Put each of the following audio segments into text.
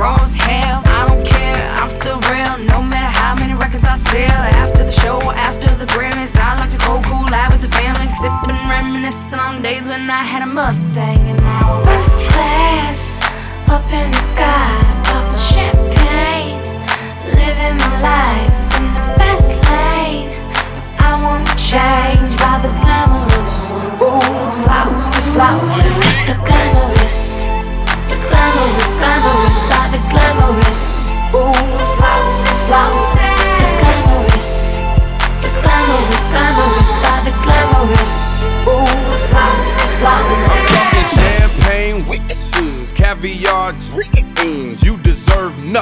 rose hell, I don't care, I'm still real. No matter how many records I sell. After the show, after the Grammys, I like to go cool out with the family, sipping, reminiscing on days when I had a Mustang and now first class up in the sky.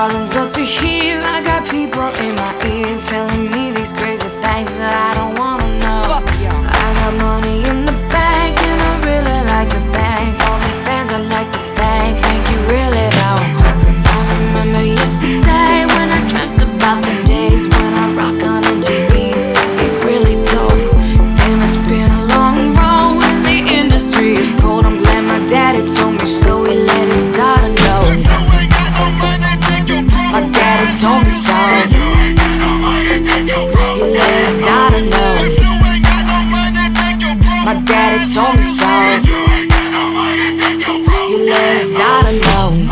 darling's up to here. I got people in my ear telling told me so. Not alone. My daddy told me so. Your love's not alone.